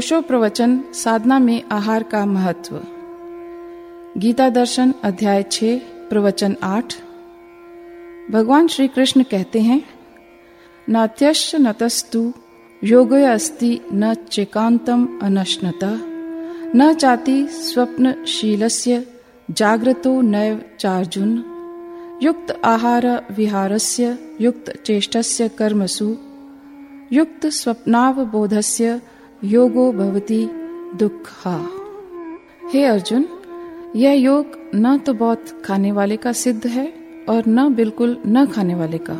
ओशो प्रवचन साधना में आहार का महत्व। गीता दर्शन अध्याय छ प्रवचन आठ। भगवान श्री कृष्ण कहते हैं नात्यश्च नतस्तु योग अस्ति न चेकांतम अनश्नता, न चाति स्वप्नशीलस्य जाग्रतो नैव चार्जुन। युक्त आहार विहारस्य, युक्त चेष्टस्य कर्मसु, युक्त स्वप्नावबोधस्य योगो भवति दुखा। हे अर्जुन, यह योग न तो बहुत खाने वाले का सिद्ध है और न बिल्कुल न खाने वाले का,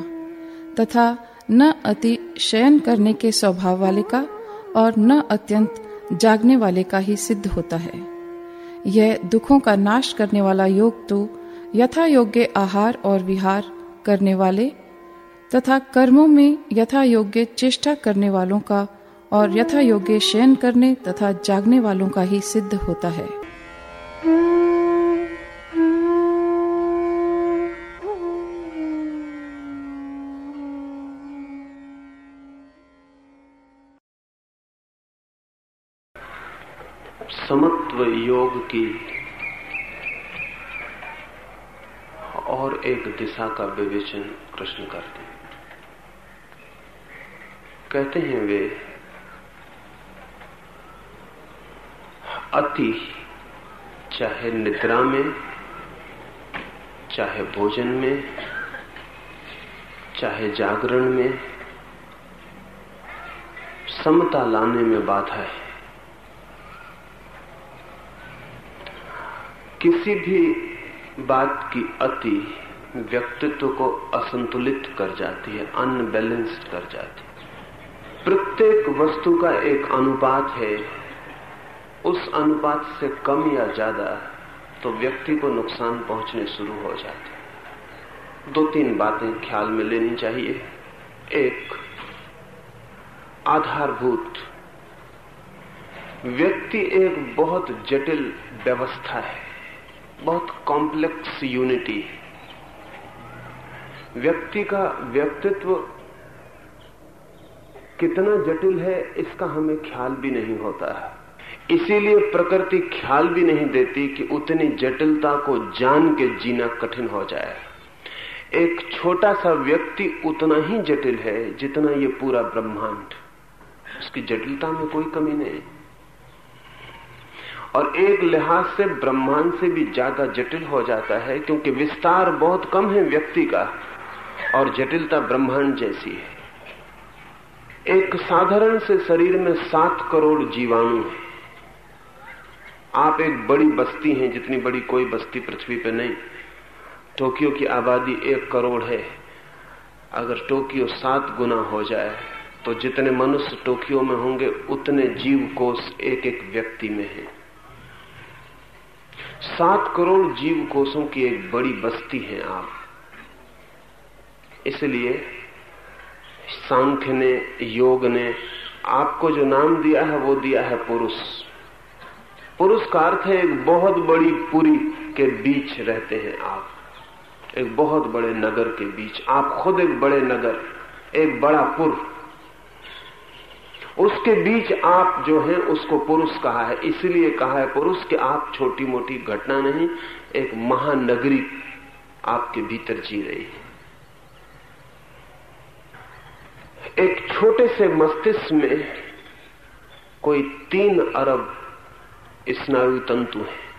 तथा न अति शयन करने के स्वभाव वाले का और न अत्यंत जागने वाले का ही सिद्ध होता है। यह दुखों का नाश करने वाला योग तो यथा योग्य आहार और विहार करने वाले तथा कर्मों में यथा योग्य चेष्टा करने वालों का और यथा योग्य शयन करने तथा जागने वालों का ही सिद्ध होता है। समत्व योग की और एक दिशा का विवेचन कृष्ण करते हैं। कहते हैं वे अति, चाहे निद्रा में, चाहे भोजन में, चाहे जागरण में, समता लाने में बाधा है। किसी भी बात की अति व्यक्तित्व को असंतुलित कर जाती है अनबैलेंस्ड कर जाती है। प्रत्येक वस्तु का एक अनुपात है उस अनुपात से कम या ज़्यादा तो व्यक्ति को नुकसान पहुँचने शुरू हो जाते दो तीन बातें ख्याल में लेनी चाहिए। एक, आधारभूत। व्यक्ति एक बहुत जटिल व्यवस्था है, बहुत कॉम्प्लेक्स यूनिटी है। व्यक्ति का व्यक्तित्व कितना जटिल है, इसका हमें ख्याल भी नहीं होता। है इसीलिए प्रकृति ख्याल भी नहीं देती कि उतनी जटिलता को जान के जीना कठिन हो जाए। एक छोटा सा व्यक्ति उतना ही जटिल है जितना ये पूरा ब्रह्मांड। उसकी जटिलता में कोई कमी नहीं। और एक लिहाज से ब्रह्मांड से भी ज़्यादा जटिल हो जाता है क्योंकि विस्तार बहुत कम है व्यक्ति का, और जटिलता ब्रह्मांड जैसी है। एक साधारण से शरीर में सात करोड़ जीवाणु है। आप एक बड़ी बस्ती हैं, जितनी बड़ी कोई बस्ती पृथ्वी पर नहीं। टोक्यो की आबादी एक करोड़ है। अगर टोक्यो सात गुना हो जाए तो जितने मनुष्य टोक्यो में होंगे, उतने जीव कोष एक एक व्यक्ति में है। सात करोड़ जीव कोषों की एक बड़ी बस्ती है आप। इसलिए सांख्य ने, योग ने आपको जो नाम दिया है, वो दिया है पुरुष। पुरुष का अर्थ है एक बहुत बड़ी पुरी के बीच रहते हैं आप। एक बहुत बड़े नगर के बीच। आप खुद एक बड़े नगर, एक बड़ा पुर। उसके बीच आप जो है, उसको पुरुष कहा है। इसलिए कहा है पुरुष कि आप छोटी मोटी घटना नहीं, एक महानगरी आपके भीतर जी रही है। एक छोटे से मस्तिष्क में कोई तीन अरब स्नायु तंतु है।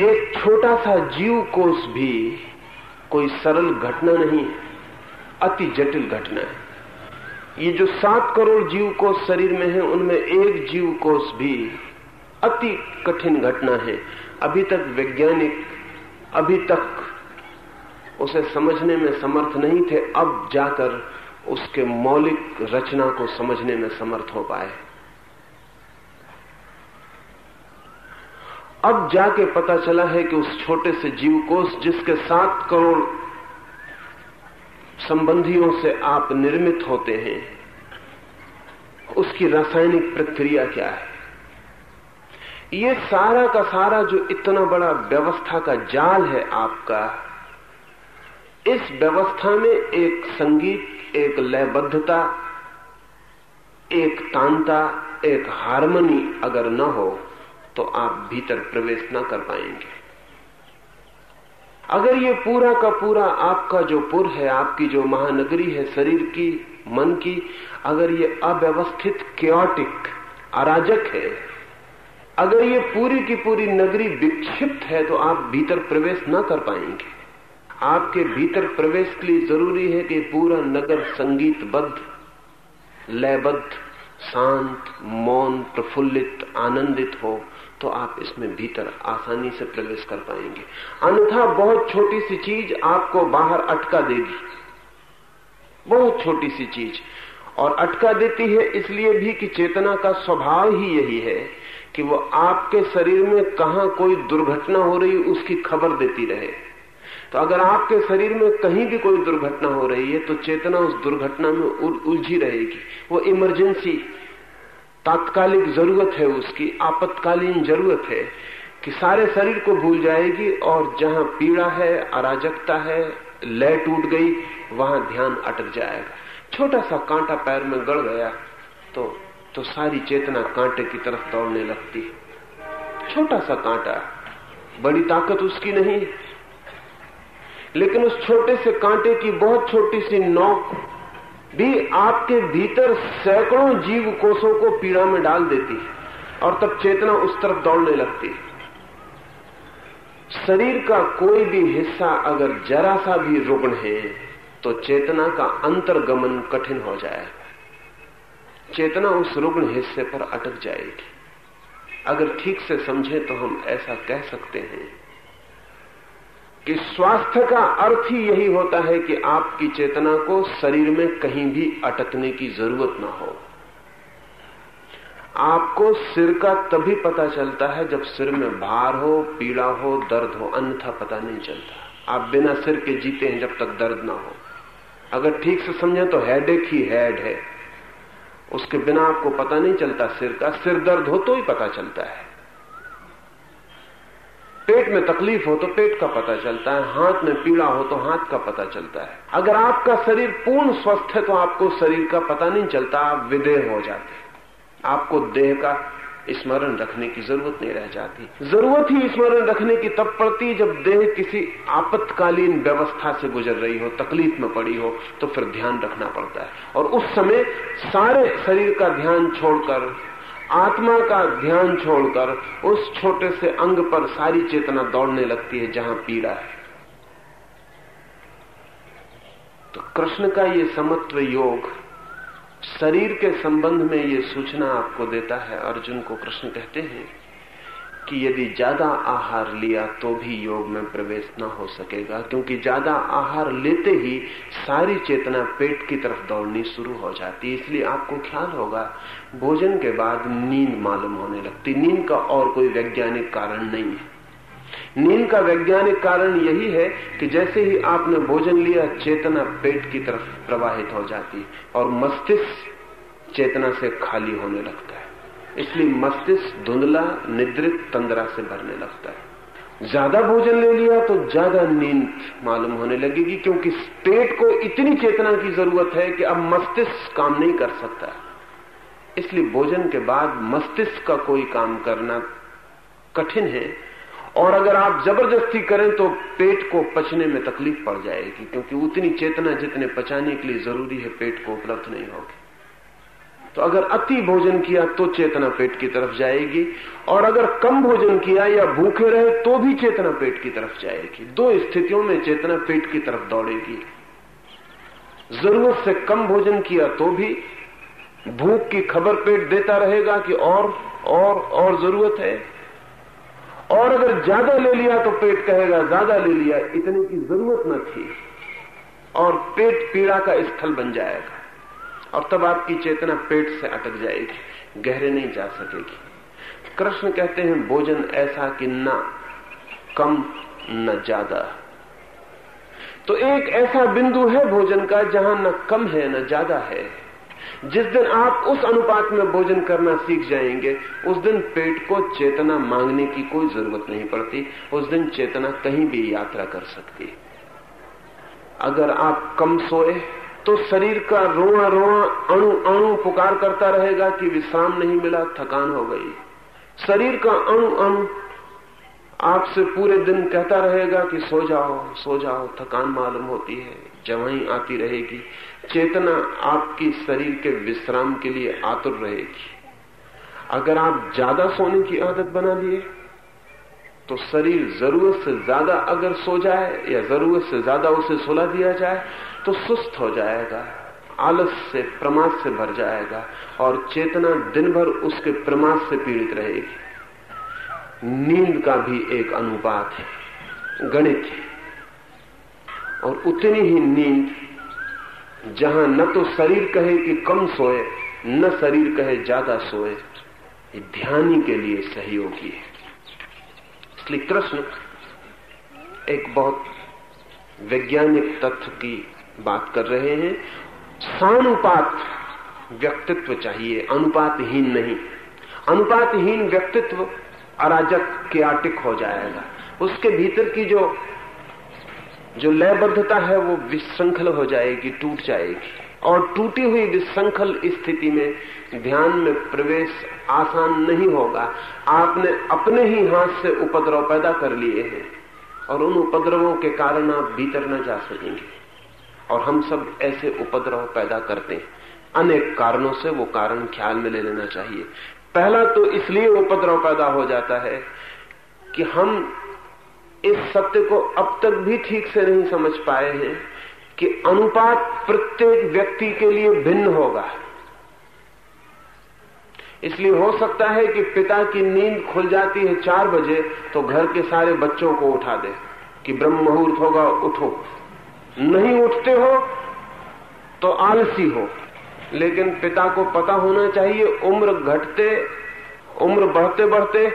एक छोटा सा जीव कोष भी कोई सरल घटना नहीं है, अति जटिल घटना है। ये जो सात करोड़ जीव कोष शरीर में है, उनमें एक जीव कोष भी अति कठिन घटना है। अभी तक वैज्ञानिक, अभी तक उसे समझने में समर्थ नहीं थे, अब जाकर उसके मौलिक रचना को समझने में समर्थ हो पाए। अब जाके पता चला है कि उस छोटे से जीव कोष जिसके सात करोड़ संबंधियों से आप निर्मित होते हैं, उसकी रासायनिक प्रक्रिया क्या है? ये सारा का सारा जो इतना बड़ा व्यवस्था का जाल है आपका, इस व्यवस्था में एक संगीत एक लयबद्धता, एक तांता, एक हारमोनी अगर न हो तो आप भीतर प्रवेश न कर पाएँगे। अगर ये पूरा का पूरा आपका जो पुर है, आपकी जो महानगरी है, शरीर की, मन की, अगर ये अव्यवस्थित क्योटिक अराजक है, अगर ये पूरी की पूरी नगरी विक्षिप्त है तो आप भीतर प्रवेश न कर पाएँगे। आपके भीतर प्रवेश के लिए ज़रूरी है कि पूरा नगर संगीतबद्ध, लयबद्ध, शांत, मौन, प्रफुल्लित, आनंदित हो तो आप इसमें भीतर आसानी से प्रवेश कर पाएँगे। अन्यथा बहुत छोटी सी चीज़ आपको बाहर अटका देगी। बहुत छोटी सी चीज़। और अटका देती है इसलिए भी कि चेतना का स्वभाव ही यही है कि वो आपके शरीर में कहा कोई दुर्घटना हो रही, उसकी खबर देती रहे। तो अगर आपके शरीर में कहीं भी कोई दुर्घटना हो रही है तो चेतना उस दुर्घटना में उलझी रहेगी। वो इमरजेंसी, तात्कालिक ज़रूरत है उसकी, आपातकालीन ज़रूरत है कि सारे शरीर को भूल जाएगी और जहाँ पीड़ा है, अराजकता है, लय टूट गई, वहाँ ध्यान अटक जाएगा। छोटा सा कांटा पैर में गड़ गया तो तो सारी चेतना कांटे की तरफ़ दौड़ने लगती छोटा सा कांटा, बड़ी ताकत उसकी नहीं लेकिन उस छोटे से कांटे की बहुत छोटी सी नोक भी आपके भीतर सैकड़ों जीव कोषों को पीड़ा में डाल देती है और तब चेतना उस तरफ़ दौड़ने लगती है। शरीर का कोई भी हिस्सा अगर जरा सा भी रुग्ण है तो चेतना का अंतर्गमन कठिन हो जाएगा। चेतना उस रुग्ण हिस्से पर अटक जाएगी। अगर ठीक से समझे तो हम ऐसा कह सकते हैं कि स्वास्थ्य का अर्थ ही यही होता है कि आपकी चेतना को शरीर में कहीं भी अटकने की ज़रूरत ना हो। आपको सिर का तभी पता चलता है जब सिर में भार हो, पीड़ा हो, दर्द हो, अन्यथा पता नहीं चलता। आप बिना सिर के जीते हैं जब तक दर्द ना हो। अगर ठीक से समझे तो हेडेक ही हेड है। उसके बिना आपको पता नहीं चलता सिर का। सिर दर्द हो तो ही पता चलता है। पेट में तकलीफ़ हो तो पेट का पता चलता है, हाथ में पीड़ा हो तो हाथ का पता चलता है। अगर आपका शरीर पूर्ण स्वस्थ है तो आपको शरीर का पता नहीं चलता, आप विदेह हो जाते आपको देह का स्मरण रखने की ज़रूरत नहीं रह जाती। ज़रूरत ही स्मरण रखने की तब पड़ती जब देह किसी आपत्कालीन व्यवस्था से गुजर रही हो, तकलीफ़ में पड़ी हो तो फिर ध्यान रखना पड़ता है। और उस समय सारे शरीर का ध्यान छोड़कर आत्मा का ध्यान छोड़कर उस छोटे से अंग पर सारी चेतना दौड़ने लगती है जहाँ पीड़ा है। तो कृष्ण का ये समत्व योग शरीर के संबंध में ये सूचना आपको देता है, अर्जुन को कृष्ण कहते हैं कि यदि ज़्यादा आहार लिया तो भी योग में प्रवेश न हो सकेगा, क्योंकि ज़्यादा आहार लेते ही सारी चेतना पेट की तरफ़ दौड़नी शुरू हो जाती है। इसलिए आपको ख्याल होगा, भोजन के बाद नींद मालूम होने लगती। नींद का और कोई वैज्ञानिक कारण नहीं है। नींद का वैज्ञानिक कारण यही है कि जैसे ही आपने भोजन लिया, चेतना पेट की तरफ़ प्रवाहित हो जाती और मस्तिष्क चेतना से खाली होने लगता है। इसलिए मस्तिष्क धुंधला, निद्रित, तंद्रा से भरने लगता है। ज़्यादा भोजन ले लिया तो ज़्यादा नींद मालूम होने लगेगी, क्योंकि पेट को इतनी चेतना की ज़रूरत है कि अब मस्तिष्क काम नहीं कर सकता। इसलिए भोजन के बाद मस्तिष्क का कोई काम करना कठिन है, और अगर आप ज़बरदस्ती करें तो पेट को पचने में तकलीफ़ पड़ जाएगी, क्योंकि उतनी चेतना जितने पचाने के लिए ज़रूरी है, पेट को उपलब्ध नहीं होगी। तो अगर अति भोजन किया तो चेतना पेट की तरफ़ जाएगी, और अगर कम भोजन किया या भूखे रहे तो भी चेतना पेट की तरफ़ जाएगी। दो स्थितियों में चेतना पेट की तरफ़ दौड़ेगी। ज़रूरत से कम भोजन किया तो भी भूख की खबर पेट देता रहेगा कि और और और ज़रूरत है। और अगर ज़्यादा ले लिया तो पेट कहेगा, ज़्यादा ले लिया, इतने की ज़रूरत न थी, और पेट पीड़ा का स्थल बन जाएगा। और तब आपकी चेतना पेट से अटक जाएगी, गहरे नहीं जा सकेगी। कृष्ण कहते हैं, भोजन ऐसा कि न कम, न ज़्यादा। तो एक ऐसा बिंदु है भोजन का, जहाँ न कम है, न ज़्यादा है। जिस दिन आप उस अनुपात में भोजन करना सीख जाएँगे, उस दिन पेट को चेतना मांगने की कोई ज़रूरत नहीं पड़ती, उस दिन चेतना कहीं भी यात्रा कर सकती। अगर आप कम सोए तो शरीर का रोआ रोआ अणु अणु पुकार करता रहेगा कि विश्राम नहीं मिला, थकान हो गई। शरीर का अणु अणु आपसे पूरे दिन कहता रहेगा कि सो जाओ सो जाओ, थकान मालूम होती है, जवाई आती रहेगी। चेतना आपकी शरीर के विश्राम के लिए आतुर रहेगी। अगर आप ज़्यादा सोने की आदत बना लिए तो शरीर ज़रूरत से ज़्यादा अगर सो जाए या ज़रूरत से ज़्यादा उसे सुला दिया जाए तो सुस्त हो जाएगा, आलस से, प्रमाद से भर जाएगा, और चेतना दिन भर उसके प्रमाद से पीड़ित रहेगी। नींद का भी एक अनुपात है, गणित है। और उतनी ही नींद, जहाँ न तो शरीर कहे कि कम सोए, न शरीर कहे ज़्यादा सोए ध्यानी के लिए सहयोगी है। इसलिए कृष्ण एक बहुत वैज्ञानिक तथ्य की बात कर रहे हैं। सानुपात व्यक्तित्व चाहिए, अनुपातहीन नहीं। अनुपातहीन व्यक्तित्व अराजक के आटिक हो जाएगा। उसके भीतर की जो जो लयबद्धता है, वो विश्रृंखल हो जाएगी, टूट जाएगी। और टूटी हुई विश्रृंखल स्थिति में ध्यान में प्रवेश आसान नहीं होगा। आपने अपने ही हाथ से उपद्रव पैदा कर लिए हैं, और उन उपद्रवों के कारण आप भीतर न जा सकेंगे। और हम सब ऐसे उपद्रव पैदा करते हैं। अनेक कारणों से वो कारण ख्याल में ले लेना चाहिए। पहला तो इसलिए उपद्रव पैदा हो जाता है कि हम इस सत्य को अब तक भी ठीक से नहीं समझ पाए हैं कि अनुपात प्रत्येक व्यक्ति के लिए भिन्न होगा। इसलिए हो सकता है कि पिता की नींद खुल जाती है चार बजे तो घर के सारे बच्चों को उठा दे कि ब्रह्म मुहूर्त होगा, उठो। नहीं उठते हो तो आलसी हो। लेकिन पिता को पता होना चाहिए, उम्र घटते, उम्र बढ़ते बढ़ते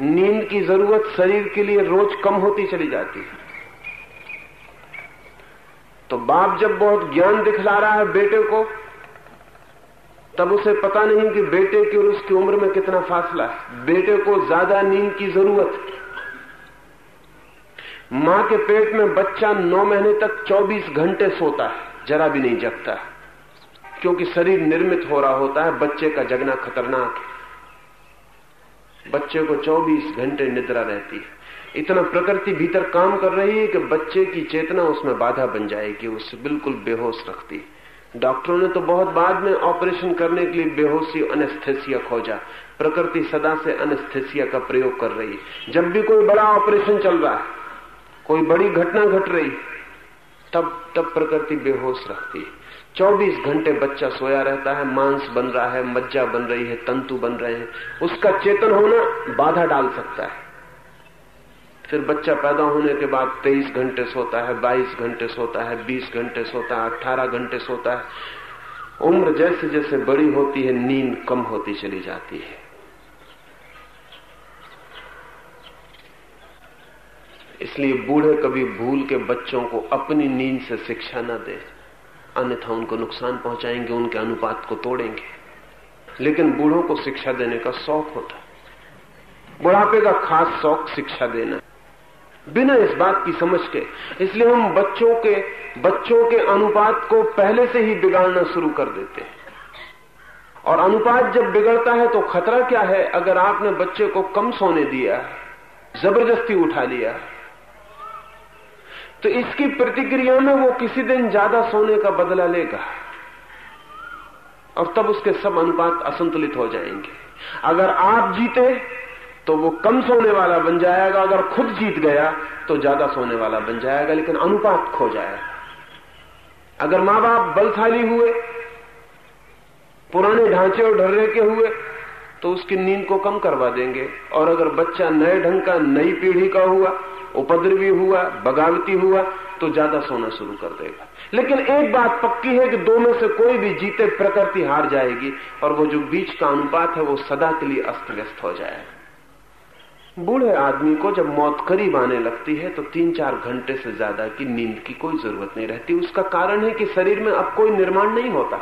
नींद की ज़रूरत शरीर के लिए रोज कम होती चली जाती है। तो बाप जब बहुत ज्ञान दिखला रहा है बेटे को, तब उसे पता नहीं कि बेटे की और उसकी उम्र में कितना फासला है। बेटे को ज़्यादा नींद की ज़रूरत माँ के पेट में बच्चा नौ महीने तक 24 घंटे सोता है, जरा भी नहीं जगता। क्योंकि शरीर निर्मित हो रहा होता है, बच्चे का जगना खतरनाक है। बच्चे को 24 घंटे निद्रा रहती है। इतना प्रकृति भीतर काम कर रही है कि बच्चे की चेतना उसमें बाधा बन जाएगी उससे बिल्कुल बेहोश रखती है। डॉक्टरों ने तो बहुत बाद में ऑपरेशन करने के लिए बेहोशी, अनेस्थेसिया खोजा। प्रकृति सदा से अनेस्थेसिया का प्रयोग कर रही है। जब भी कोई बड़ा ऑपरेशन चल रहा है कोई बड़ी घटना घट रही, तब तब प्रकृति बेहोश रखती है। 24 घंटे बच्चा सोया रहता है, मांस बन रहा है, मज्जा बन रही है, तंतु बन रहे हैं। उसका चेतन होना बाधा डाल सकता है। फिर बच्चा पैदा होने के बाद 23 घंटे सोता है 22 घंटे सोता है 20 घंटे सोता है 18 घंटे सोता है। उम्र जैसे जैसे बड़ी होती है, नींद कम होती चली जाती है। इसलिए बूढ़े कभी भूल के बच्चों को अपनी नींद से शिक्षा न दे। अन्यथा उनको नुकसान पहुंचाएँगे, उनके अनुपात को तोड़ेंगे। लेकिन बूढ़ों को शिक्षा देने का शौक होता। बुढ़ापे का खास शौक शिक्षा देना। बिना इस बात की समझ के, इसलिए हम बच्चों के बच्चों के अनुपात को पहले से ही बिगाड़ना शुरू कर देते हैं। और अनुपात जब बिगड़ता है तो खतरा क्या है? अगर आपने बच्चे को कम सोने दिया ज़बरदस्ती उठा लिया तो इसकी प्रतिक्रिया में वो किसी दिन ज़्यादा सोने का बदला लेगा। और तब उसके सब अनुपात असंतुलित हो जाएँगे। अगर आप जीते तो वो कम सोने वाला बन जाएगा। अगर खुद जीत गया तो ज़्यादा सोने वाला बन जाएगा, लेकिन अनुपात खो जाएगा। अगर माँ बाप बलशाली हुए, पुराने ढांचे और ढर्रे के हुए तो उसकी नींद को कम करवा देंगे। और अगर बच्चा नए ढंग का, नई पीढ़ी का हुआ, उपद्रवी हुआ, बगावती हुआ तो ज़्यादा सोना शुरू कर देगा। लेकिन एक बात पक्की है कि दो में से कोई भी जीते, प्रकृति हार जाएगी, और वो जो बीच का अनुपात है, वो सदा के लिए अस्त व्यस्त हो जाएगा बूढ़े आदमी को जब मौत करीब आने लगती है तो तीन चार घंटे से ज़्यादा की नींद की कोई ज़रूरत नहीं रहती। उसका कारण है कि शरीर में अब कोई निर्माण नहीं होता।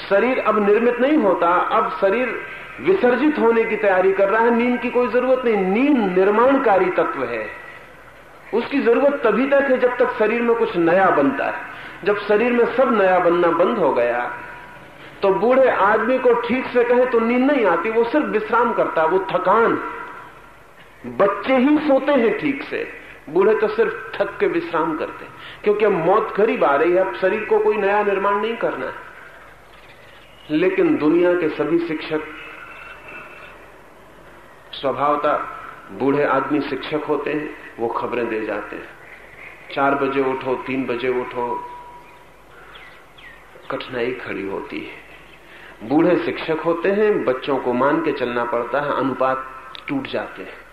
शरीर अब निर्मित नहीं होता, अब शरीर विसर्जित होने की तैयारी कर रहा है, नींद की कोई ज़रूरत नहीं। नींद निर्माणकारी तत्व है। उसकी ज़रूरत तभी तक है जब तक शरीर में कुछ नया बनता है। जब शरीर में सब नया बनना बंद हो गया तो बूढ़े आदमी को ठीक से कहे तो नींद नहीं आती, वो सिर्फ़ विश्राम करता है, वो थकान। बच्चे ही सोते हैं ठीक से, बूढ़े तो सिर्फ़ थक के विश्राम करते क्योंकि अब मौत करीब आ रही है, अब शरीर को कोई नया निर्माण नहीं करना है। लेकिन दुनिया के सभी शिक्षक स्वभावता बूढ़े आदमी शिक्षक होते हैं, वो खबरें दे जाते हैं। चार बजे उठो, तीन बजे उठो, कठिनाई खड़ी होती है। बूढ़े शिक्षक होते हैं, बच्चों को मान के चलना पड़ता है, अनुपात टूट जाते हैं।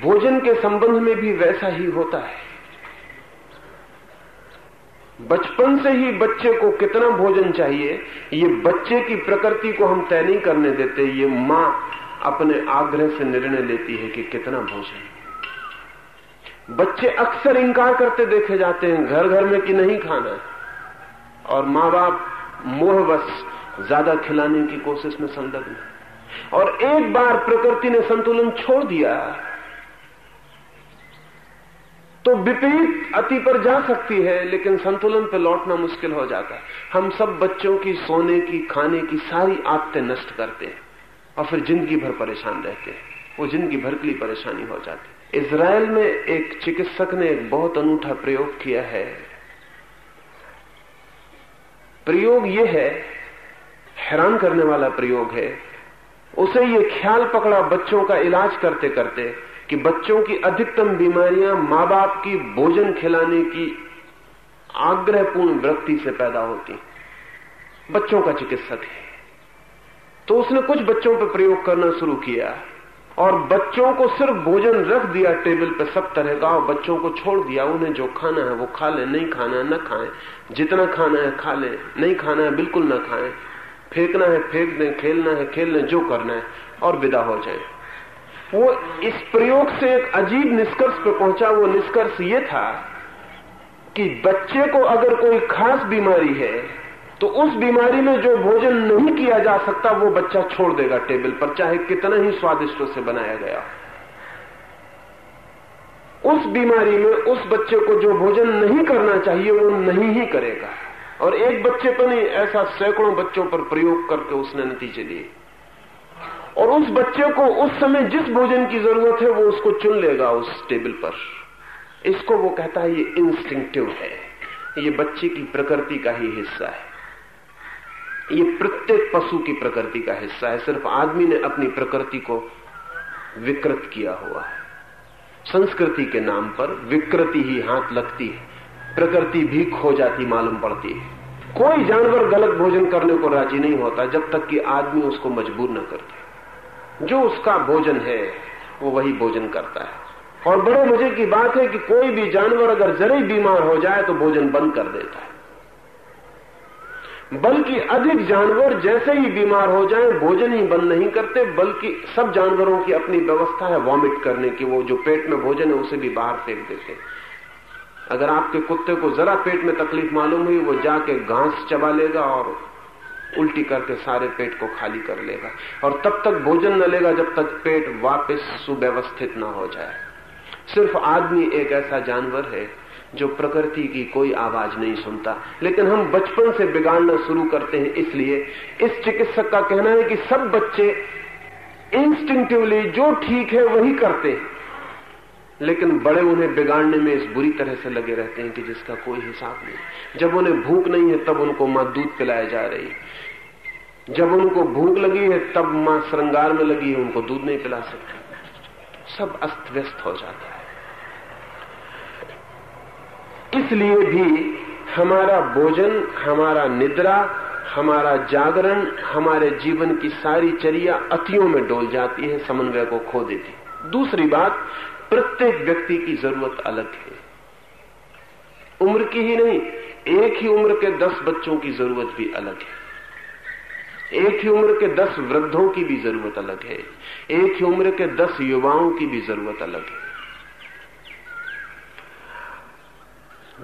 भोजन के संबंध में भी वैसा ही होता है। बचपन से ही बच्चे को कितना भोजन चाहिए, ये बच्चे की प्रकृति को हम तय नहीं करने देते, ये माँ अपने आग्रह से निर्णय लेती है कि कितना भोजन। बच्चे अक्सर इंकार करते देखे जाते हैं घर घर में कि नहीं खाना। है और माँ बाप मोहवश ज़्यादा खिलाने की कोशिश में संलग्न और एक बार प्रकृति ने संतुलन छोड़ दिया तो विपरीत अति पर जा सकती है, लेकिन संतुलन पर लौटना मुश्किल हो जाता है। हम सब बच्चों की सोने की, खाने की सारी आदतें नष्ट करते हैं और फिर ज़िंदगी भर परेशान रहते हैं। वो ज़िंदगी भर के लिए परेशानी हो जाती है। इसराइल में एक चिकित्सक ने एक बहुत अनूठा प्रयोग किया है। प्रयोग ये है, हैरान करने वाला प्रयोग है, उसे ये ख्याल पकड़ा बच्चों का इलाज करते करते कि बच्चों की अधिकतम बीमारियाँ माँ बाप की भोजन खिलाने की आग्रहपूर्ण वृत्ति से पैदा होती बच्चों का चिकित्सक है तो उसने कुछ बच्चों पर प्रयोग करना शुरू किया और बच्चों को सिर्फ़ भोजन रख दिया, टेबल पर सब तरह का, और बच्चों को छोड़ दिया। उन्हें जो खाना है वो खा ले, नहीं खाना है, न खाएँ। जितना खाना है खा ले, नहीं खाना है बिल्कुल न खाएँ। फेंकना है, फेंक दें, खेलना है, खेल लें, जो करना है, और विदा हो जाए। वो इस प्रयोग से एक अजीब निष्कर्ष पर पहुँचा। वो निष्कर्ष ये था कि बच्चे को अगर कोई खास बीमारी है तो उस बीमारी में जो भोजन नहीं किया जा सकता, वो बच्चा छोड़ देगा टेबल पर, चाहे कितना ही स्वादिष्ट से बनाया गया उस बीमारी में उस बच्चे को जो भोजन नहीं करना चाहिए, वो नहीं ही करेगा। और एक बच्चे पर नहीं, ऐसा सैकड़ों बच्चों पर प्रयोग करके उसने नतीजे दिए। और उस बच्चे को उस समय जिस भोजन की ज़रूरत है, वो उसको चुन लेगा उस टेबल पर। इसको वो कहता है, ये इंस्टिंक्टिव है। ये बच्चे की प्रकृति का ही हिस्सा है। ये प्रत्येक पशु की प्रकृति का हिस्सा है। सिर्फ़ आदमी ने अपनी प्रकृति को विकृत किया हुआ है। संस्कृति के नाम पर विकृति ही हाथ लगती है। प्रकृति भी खो जाती, मालूम पड़ती है। कोई जानवर गलत भोजन करने को राज़ी नहीं होता, जब तक कि आदमी उसको मजबूर न करते जो उसका भोजन है, वो वही भोजन करता है। और बड़े मज़े की बात है कि कोई भी जानवर अगर जरा बीमार हो जाए तो भोजन बंद कर देता है। बल्कि अधिक जानवर जैसे ही बीमार हो जाए, भोजन ही बंद नहीं करते, बल्कि सब जानवरों की अपनी व्यवस्था है वॉमिट करने की, वो जो पेट में भोजन है, उसे भी बाहर फेंक देते अगर आपके कुत्ते को जरा पेट में तकलीफ़ मालूम हुई, वो जाके घास चबा लेगा और उल्टी करके सारे पेट को खाली कर लेगा। और तब तक भोजन न लेगा जब तक पेट वापस सुव्यवस्थित न हो जाए। सिर्फ़ आदमी एक ऐसा जानवर है जो प्रकृति की कोई आवाज़ नहीं सुनता। लेकिन हम बचपन से बिगाड़ना शुरू करते हैं, इसलिए इस चिकित्सक का कहना है कि सब बच्चे इंस्टिंक्टिवली जो ठीक है वही करते हैं। लेकिन बड़े उन्हें बिगाड़ने में इस बुरी तरह से लगे रहते हैं कि जिसका कोई हिसाब नहीं। जब उन्हें भूख नहीं है, तब उनको माँ दूध पिलाया जा रही जब उनको भूख लगी है, तब माँ श्रृंगार में लगी है, उनको दूध नहीं पिला सकती। सब अस्त व्यस्त हो जाता है। इसलिए भी हमारा भोजन, हमारा निद्रा, हमारा जागरण, हमारे जीवन की सारी चर्या अतियों में डोल जाती है, समन्वय को खो देती दूसरी बात प्रत्येक व्यक्ति की ज़रूरत अलग है। उम्र की ही नहीं, एक ही उम्र के दस बच्चों की ज़रूरत भी अलग है। एक ही उम्र के दस वृद्धों की भी ज़रूरत अलग है। एक ही उम्र के दस युवाओं की भी ज़रूरत अलग है।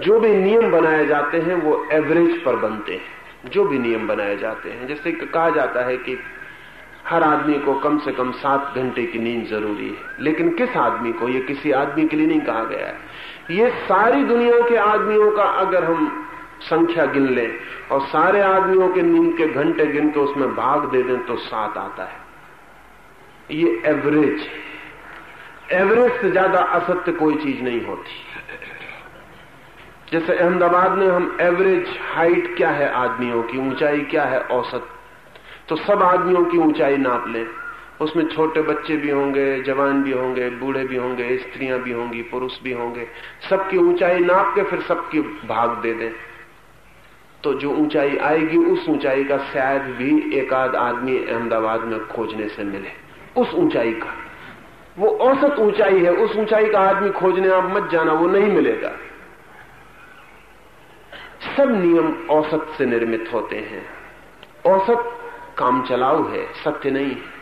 जो भी नियम बनाए जाते हैं, वो एवरेज पर बनते हैं। जो भी नियम बनाए जाते हैं, जैसे कहा जाता है कि हर आदमी को कम से कम सात घंटे की नींद ज़रूरी है। लेकिन किस आदमी को? ये किसी आदमी के लिए नहीं कहा गया है। ये सारी दुनिया के आदमियों का अगर हम संख्या गिन लें और सारे आदमियों के नींद के घंटे गिन के उसमें भाग दे दें तो सात आता है। ये एवरेज है। एवरेज से ज़्यादा असत्य कोई चीज़ नहीं होती। जैसे अहमदाबाद में हम एवरेज हाइट क्या है आदमियों की? ऊंचाई क्या है औसत? तो सब आदमियों की ऊंचाई नाप लें। उसमें छोटे बच्चे भी होंगे, जवान भी होंगे, बूढ़े भी होंगे, स्त्रियाँ भी होंगी, पुरुष भी होंगे। सबकी ऊंचाई नाप के फिर सबकी भाग दे दें। तो जो ऊंचाई आएगी, उस ऊंचाई का शायद भी एक आध आदमी अहमदाबाद में खोजने से मिले। उस ऊंचाई का। वो औसत ऊंचाई है, उस ऊंचाई का आदमी खोजने आप मत जाना, वो नहीं मिलेगा। सब नियम औसत से निर्मित होते हैं। औसत काम चलाऊ है, सत्य नहीं है।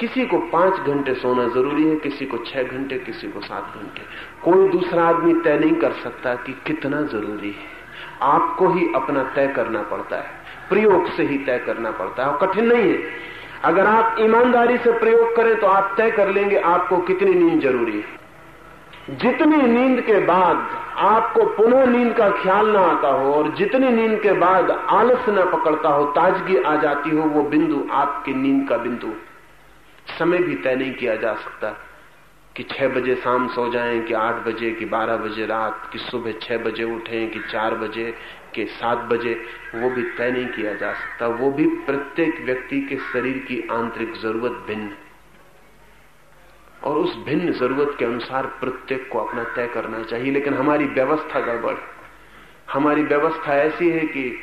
किसी को पाँच घंटे सोना ज़रूरी है, किसी को छह घंटे, किसी को सात घंटे। कोई दूसरा आदमी तय नहीं कर सकता कि कितना ज़रूरी है। आपको ही अपना तय करना पड़ता है, प्रयोग से ही तय करना पड़ता है, और कठिन नहीं है। अगर आप ईमानदारी से प्रयोग करें तो आप तय कर लेंगे आपको कितनी नींद ज़रूरी है। जितनी नींद के बाद आपको पुनः नींद का ख्याल ना आता हो और जितनी नींद के बाद आलस न पकड़ता हो, ताजगी आ जाती हो, वो बिंदु आपकी नींद का बिंदु। समय भी तय नहीं किया जा सकता कि छह बजे शाम सो जाएँ, कि आठ बजे, कि बारह बजे रात, कि सुबह छह बजे उठें, कि चार बजे, कि सात बजे, वो भी तय नहीं किया जा सकता। वो भी प्रत्येक व्यक्ति के शरीर की आंतरिक ज़रूरत भिन्न। और उस भिन्न ज़रूरत के अनुसार प्रत्येक को अपना तय करना चाहिए। लेकिन हमारी व्यवस्था गड़बड़ हमारी व्यवस्था ऐसी है कि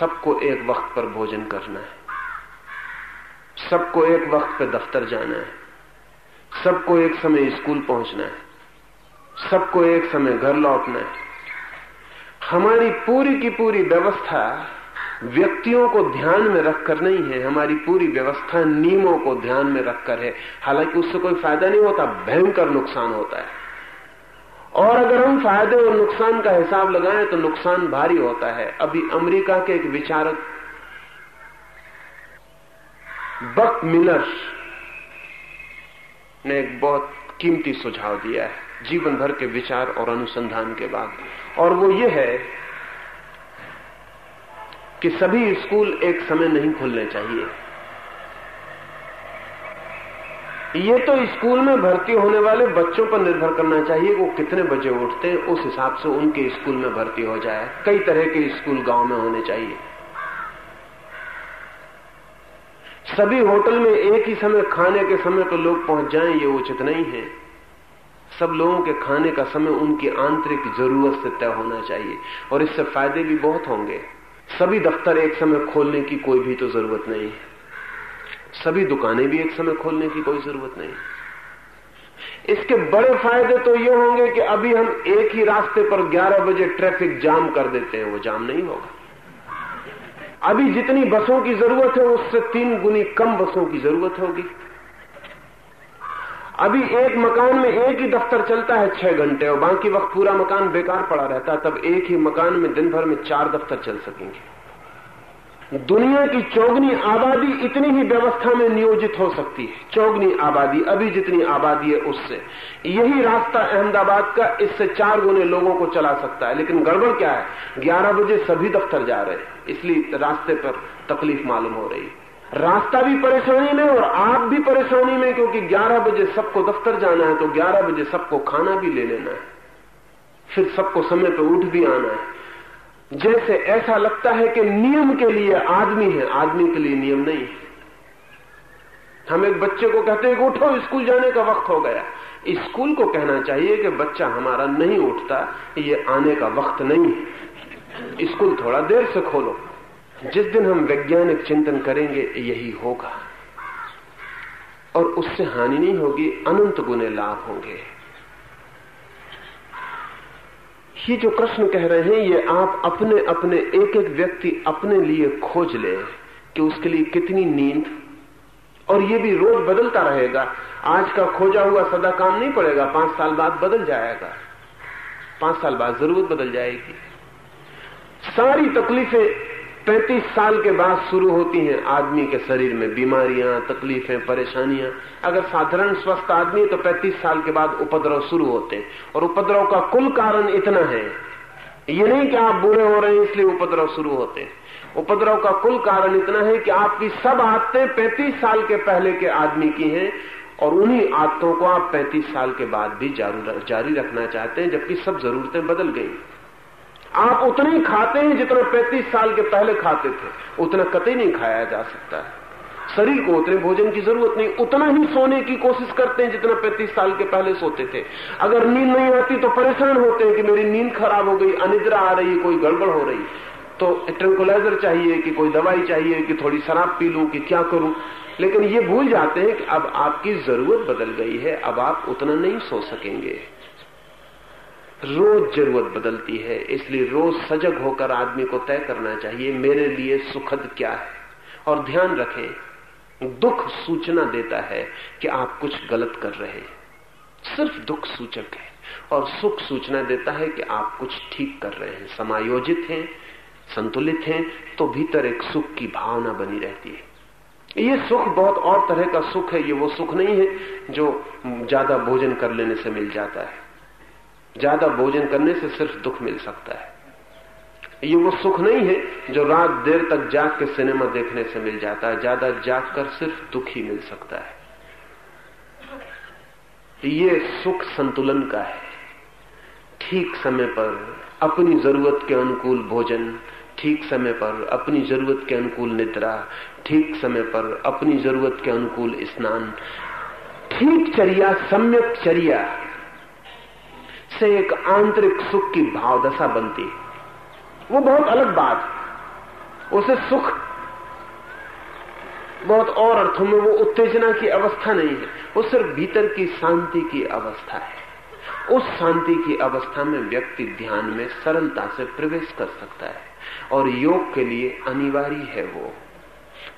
सबको एक वक्त पर भोजन करना है। सबको एक वक्त पर दफ्तर जाना है। सबको एक समय स्कूल पहुँचना है। सबको एक समय घर लौटना है। हमारी पूरी की पूरी व्यवस्था व्यक्तियों को ध्यान में रखकर नहीं है, हमारी पूरी व्यवस्था नियमों को ध्यान में रखकर है। हालाँकि उससे कोई फ़ायदा नहीं होता, भयंकर नुकसान होता है। और अगर हम फ़ायदे और नुकसान का हिसाब लगाएँ तो नुकसान भारी होता है। अभी अमेरिका के एक विचारक, बक मिलर, ने एक बहुत कीमती सुझाव दिया है, जीवन भर के विचार और अनुसंधान के बाद। और वो ये है कि सभी स्कूल एक समय नहीं खुलने चाहिए। ये तो स्कूल में भर्ती होने वाले बच्चों पर निर्भर करना चाहिए वो कितने बजे उठते हैं, उस हिसाब से उनके स्कूल में भर्ती हो जाए। कई तरह के स्कूल गाँव में होने चाहिए। सभी होटल में एक ही समय खाने के समय पर लोग पहुँच जाएँ, ये उचित नहीं है। सब लोगों के खाने का समय उनकी आंतरिक ज़रूरत से तय होना चाहिए, और इससे फ़ायदे भी बहुत होंगे। सभी दफ्तर एक समय खोलने की कोई भी तो ज़रूरत नहीं है। सभी दुकानें भी एक समय खोलने की कोई ज़रूरत नहीं इसके बड़े फ़ायदे तो ये होंगे कि अभी हम एक ही रास्ते पर 11 बजे ट्रैफ़िक जाम कर देते हैं, वो जाम नहीं होगा। अभी जितनी बसों की ज़रूरत है, उससे तीन गुनी कम बसों की ज़रूरत होगी। अभी एक मकान में एक ही दफ्तर चलता है छह घंटे, और बाकी वक्त पूरा मकान बेकार पड़ा रहता है, तब एक ही मकान में दिन भर में चार दफ्तर चल सकेंगे। दुनिया की चौगनी आबादी इतनी ही व्यवस्था में नियोजित हो सकती है। चौगनी आबादी, अभी जितनी आबादी है उससे। यही रास्ता अहमदाबाद का, इससे चार गुने लोगों को चला सकता है। लेकिन गड़बड़ क्या है? ग्यारह बजे सभी दफ्तर जा रहे हैं। इसलिए रास्ते पर तकलीफ़ मालूम हो रही रास्ता भी परेशानी में और आप भी परेशानी में, क्योंकि 11 बजे सबको दफ्तर जाना है तो 11 बजे सबको खाना भी ले लेना है। फिर सबको समय पर उठ भी आना है। जैसे ऐसा लगता है कि नियम के लिए आदमी है, आदमी के लिए नियम नहीं है। हम एक बच्चे को कहते हैं कि उठो, स्कूल जाने का वक्त हो गया। स्कूल को कहना चाहिए कि बच्चा हमारा नहीं उठता, ये आने का वक्त नहीं है। स्कूल थोड़ा देर से खोलो। जिस दिन हम वैज्ञानिक चिंतन करेंगे, यही होगा। और उससे हानि नहीं होगी, अनंत गुने लाभ होंगे। ये जो कृष्ण कह रहे हैं, ये आप अपने अपने एक एक व्यक्ति अपने लिए खोज ले कि उसके लिए कितनी नींद। और ये भी रोज बदलता रहेगा। आज का खोजा हुआ सदा काम नहीं पड़ेगा, पाँच साल बाद बदल जाएगा। पाँच साल बाद ज़रूरत बदल जाएगी। सारी तकलीफें पैंतीस साल के बाद शुरू होती हैं आदमी के शरीर में बीमारियाँ, तकलीफें, परेशानियाँ। अगर साधारण स्वस्थ आदमी तो पैंतीस साल के बाद उपद्रव शुरू होते हैं। और उपद्रव का कुल कारण इतना है। ये नहीं कि आप बूढ़े हो रहे हैं, इसलिए उपद्रव शुरू होते हैं। उपद्रव का कुल कारण इतना है कि आपकी सब आदतें पैंतीस साल के पहले के आदमी की हैं और उन्हीं आदतों को आप पैंतीस साल के बाद भी जारी रखना चाहते हैं, जबकि सब जरूरतें बदल गई। आप उतने ही खाते हैं जितना पैंतीस साल के पहले खाते थे। उतना कतई नहीं खाया जा सकता। है शरीर को उतने भोजन की ज़रूरत नहीं। उतना ही सोने की कोशिश करते हैं जितना पैंतीस साल के पहले सोते थे। अगर नींद नहीं आती तो परेशान होते हैं कि मेरी नींद खराब हो गई, अनिद्रा आ रही कोई गड़बड़ हो रही। तो ट्रंकुलाइजर चाहिए कि कोई दवाई चाहिए कि थोड़ी शराब पी लू कि क्या करूँ। लेकिन ये भूल जाते हैं कि अब आपकी ज़रूरत बदल गई है, अब आप उतना नहीं सो सकेंगे। रोज ज़रूरत बदलती है, इसलिए रोज सजग होकर आदमी को तय करना चाहिए, मेरे लिए सुखद क्या है? और ध्यान रखें, दुख सूचना देता है कि आप कुछ गलत कर रहे हैं। सिर्फ़ दुख सूचक है, और सुख सूचना देता है कि आप कुछ ठीक कर रहे हैं। समायोजित हैं, संतुलित हैं तो भीतर एक सुख की भावना बनी रहती है। ये सुख बहुत और तरह का सुख है, ये वो सुख नहीं है जो ज़्यादा भोजन कर लेने से मिल जाता है। ज़्यादा भोजन करने से सिर्फ़ दुख मिल सकता है। ये वो सुख नहीं है जो रात देर तक जाग के सिनेमा देखने से मिल जाता है। ज़्यादा जाग कर सिर्फ़ दुख ही मिल सकता है। ये सुख संतुलन का है। ठीक समय पर अपनी ज़रूरत के अनुकूल भोजन, ठीक समय पर अपनी ज़रूरत के अनुकूल निद्रा, ठीक समय पर अपनी ज़रूरत के अनुकूल स्नान, ठीक चर्या, सम्यक चर्या। से एक आंतरिक सुख की भावदशा बनती है। वो बहुत अलग बात उसे सुख बहुत और अर्थों में वो उत्तेजना की अवस्था नहीं है। वो सिर्फ़ भीतर की शांति की अवस्था है। उस शांति की अवस्था में व्यक्ति ध्यान में सरलता से प्रवेश कर सकता है। और योग के लिए अनिवार्य है वो।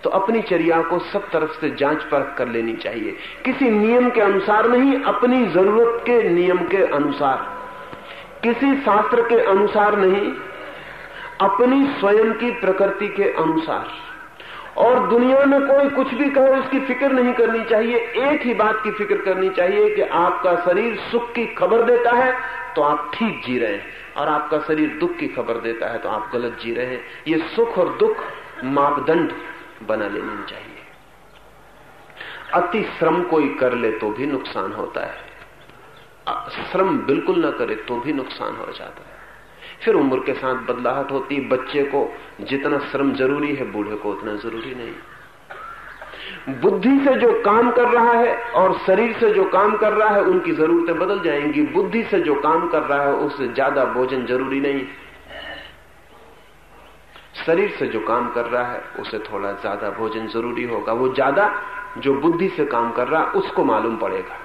तो अपनी चर्या को सब तरफ़ से जाँच परख कर लेनी चाहिए। किसी नियम के अनुसार नहीं, अपनी ज़रूरत के नियम के अनुसार। किसी शास्त्र के अनुसार नहीं, अपनी स्वयं की प्रकृति के अनुसार। और दुनिया में कोई कुछ भी कहे, उसकी फ़िक्र नहीं करनी चाहिए। एक ही बात की फ़िक्र करनी चाहिए कि आपका शरीर सुख की खबर देता है तो आप ठीक जी रहे हैं। और आपका शरीर दुख की खबर देता है तो आप गलत जी रहे हैं। ये सुख और दुख मापदंड बना लेना चाहिए। अति श्रम कोई कर ले तो भी नुकसान होता है। श्रम बिल्कुल ना करे तो भी नुकसान हो जाता है। फिर उम्र के साथ बदलाहट होती है बच्चे को जितना श्रम ज़रूरी है, बूढ़े को उतना ज़रूरी नहीं। बुद्धि से जो काम कर रहा है और शरीर से जो काम कर रहा है, उनकी जरूरतें बदल जाएँगी। बुद्धि से जो काम कर रहा है, उससे ज़्यादा भोजन ज़रूरी नहीं। शरीर से जो काम कर रहा है, उसे थोड़ा ज़्यादा भोजन ज़रूरी होगा। वो ज़्यादा जो बुद्धि से काम कर रहा है उसको मालूम पड़ेगा।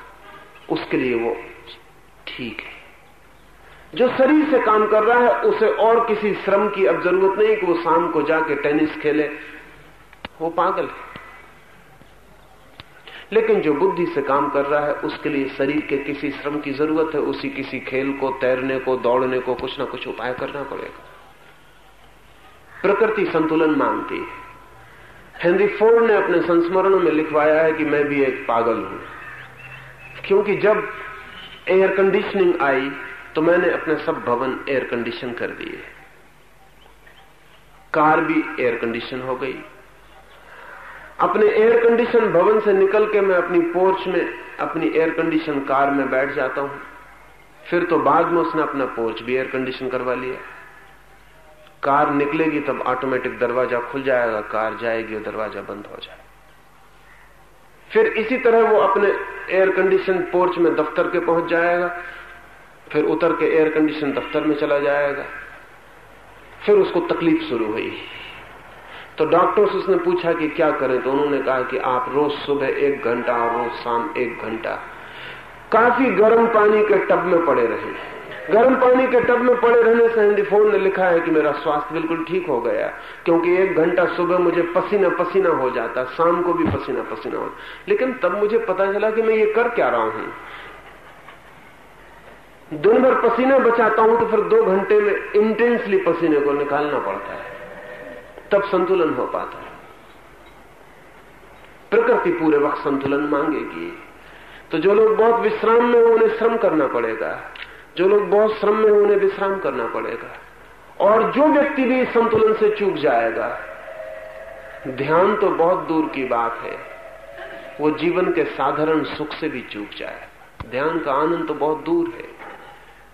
उसके लिए वो ठीक है। जो शरीर से काम कर रहा है, उसे और किसी श्रम की अब ज़रूरत नहीं कि वो शाम को जाके टेनिस खेले। वो पागल है। लेकिन जो बुद्धि से काम कर रहा है, उसके लिए शरीर के किसी श्रम की ज़रूरत है, उसी किसी खेल को, तैरने को, दौड़ने को कुछ ना कुछ उपाय करना पड़ेगा। प्रकृति संतुलन मांगती है। हेनरी फोर्ड ने अपने संस्मरणों में लिखवाया है कि मैं भी एक पागल हूँ। क्योंकि जब एयर कंडीशनिंग आई तो मैंने अपने सब भवन एयर कंडीशन कर दिए। कार भी एयर कंडीशन हो गई। अपने एयर कंडीशन भवन से निकल के मैं अपनी पोर्च में, अपनी एयर कंडीशन कार में बैठ जाता हूँ। फिर तो बाद में उसने अपना पोर्च भी एयर कंडीशन करवा लिया। कार निकलेगी, तब ऑटोमेटिक दरवाज़ा खुल जाएगा, कार जाएगी और दरवाज़ा बंद हो जाएगा। फिर इसी तरह वो अपने एयर कंडीशन पोर्च में दफ्तर के पहुँच जाएगा, फिर उतर के एयर कंडीशन दफ्तर में चला जाएगा। फिर उसको तकलीफ़ शुरू हुई। तो डॉक्टर से उसने पूछा कि क्या करें तो उन्होंने कहा कि आप रोज सुबह एक घंटा और रोज शाम एक घंटा। काफ़ी गर्म पानी के टब में पड़े रहे गर्म पानी के टब में पड़े रहने से हिंदी फ़ोन ने लिखा है कि मेरा स्वास्थ्य बिल्कुल ठीक हो गया, क्योंकि एक घंटा सुबह मुझे पसीना पसीना हो जाता, शाम को भी पसीना पसीना हो लेकिन तब मुझे पता चला कि मैं ये कर क्या रहा हूँ। दिन भर पसीना बचाता हूँ तो फिर दो घंटे में इंटेंसली पसीने को निकालना पड़ता है। तब संतुलन हो पाता है। प्रकृति पूरे वक्त संतुलन मांगेगी। तो जो लोग बहुत विश्राम में उन्हें श्रम करना पड़ेगा। जो लोग बहुत श्रम में उन्हें विश्राम करना पड़ेगा। और जो व्यक्ति भी संतुलन से चूक जाएगा, ध्यान तो बहुत दूर की बात है। वो जीवन के साधारण सुख से भी चूक जाए। ध्यान का आनंद तो बहुत दूर है।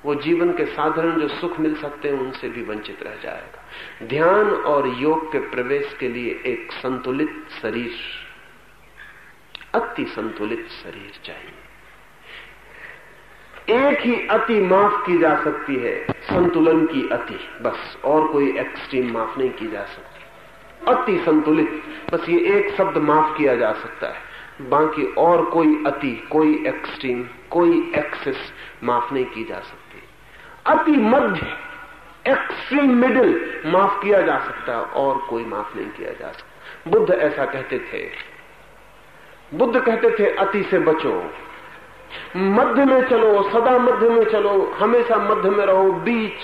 वो जीवन के साधारण जो सुख मिल सकते हैं, उनसे भी वंचित रह जाएगा। ध्यान और योग के प्रवेश के लिए एक संतुलित शरीर, अति संतुलित शरीर चाहिए। एक ही अति माफ़ की जा सकती है। संतुलन की अति, बस। और कोई एक्सट्रीम माफ़ नहीं की जा सकती। अति संतुलित, बस ये एक शब्द माफ़ किया जा सकता है। बाकी और कोई अति, कोई एक्सट्रीम कोई एक्सेस माफ़ नहीं की जा सकती। अति मध्य एक्सट्रीम मिडिल माफ़ किया जा सकता है और कोई माफ़ नहीं किया जा सकता। बुद्ध ऐसा कहते थे। बुद्ध कहते थे, अति से बचो। मध्य में चलो, सदा मध्य में चलो, हमेशा मध्य में रहो, बीच,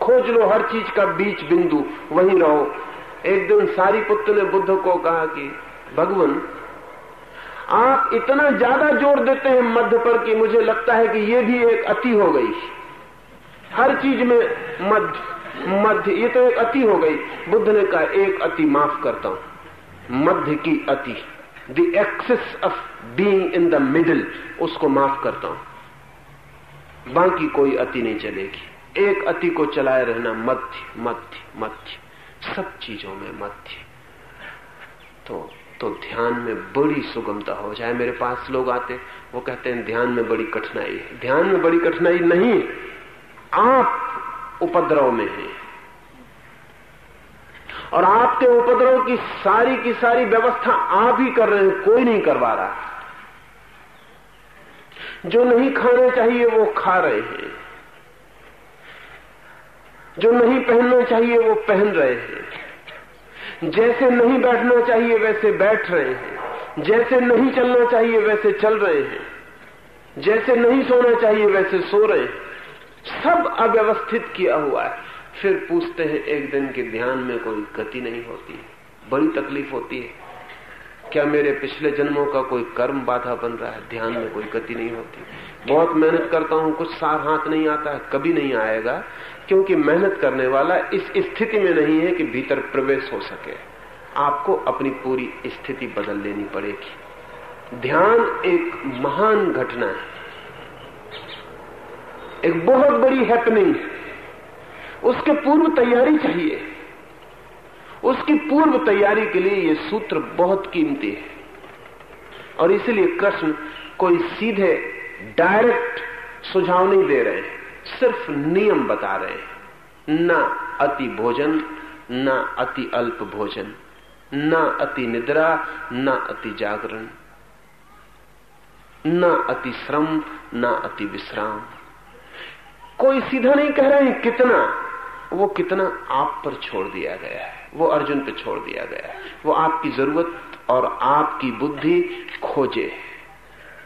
खोज लो हर चीज़ का बीच बिंदु, वहीं रहो। एक दिन सारी पुत्र ने बुद्ध को कहा कि, भगवान, आप इतना ज़्यादा ज़ोर देते हैं मध्य पर कि मुझे लगता है कि ये भी एक अति हो गई। हर चीज़ में मध्य मध्य, ये तो एक अति हो गई। बुद्ध ने कहा, एक अति माफ़ करता हूँ। मध्य की अति। The excess of being in the middle उसको माफ़ करता हूँ। बाकी कोई अति नहीं चलेगी। एक अति को चलाए रहना मध्य मध्य मध्य। सब चीज़ों में मध्य। तो तो ध्यान में बड़ी सुगमता हो जाए। मेरे पास लोग आते, वो कहते हैं, ध्यान में बड़ी कठिनाई है। ध्यान में बड़ी कठिनाई नहीं। आप उपद्रव में हैं। और आपके उपद्रव की सारी की सारी व्यवस्था आप ही कर रहे हैं, कोई नहीं करवा रहा। जो नहीं खाना चाहिए, वो खा रहे हैं। जो नहीं पहनना चाहिए, वो पहन रहे हैं। जैसे नहीं बैठना चाहिए, वैसे बैठ रहे हैं। जैसे नहीं चलना चाहिए, वैसे चल रहे हैं। जैसे नहीं सोना चाहिए, वैसे सो रहे हैं। सब अव्यवस्थित किया हुआ है। फिर पूछते हैं, एक दिन के ध्यान में कोई गति नहीं होती बड़ी तकलीफ़ होती है। क्या मेरे पिछले जन्मों का कोई कर्म बाधा बन रहा है? ध्यान में कोई गति नहीं होती। बहुत मेहनत करता हूँ, कुछ सार हाथ नहीं आता है, कभी नहीं आएगा, क्योंकि मेहनत करने वाला इस स्थिति में नहीं है कि भीतर प्रवेश हो सके। आपको अपनी पूरी स्थिति बदल लेनी पड़ेगी। ध्यान एक महान घटना है। एक बहुत बड़ी हैपनिंग है। उसके पूर्व तैयारी चाहिए। उसकी पूर्व तैयारी के लिए यह सूत्र बहुत कीमती है। और इसलिए कृष्ण कोई सीधे, डायरेक्ट सुझाव नहीं दे रहे सिर्फ़ नियम बता रहे हैं। न अति भोजन, न अति अल्प भोजन, न अति निद्रा, न अति जागरण, न अति श्रम, न अति विश्राम। कोई सीधा नहीं कह रहे हैं कितना वो कितना आप पर छोड़ दिया गया है। वो अर्जुन पे छोड़ दिया गया है। वो आपकी ज़रूरत और आपकी बुद्धि खोजे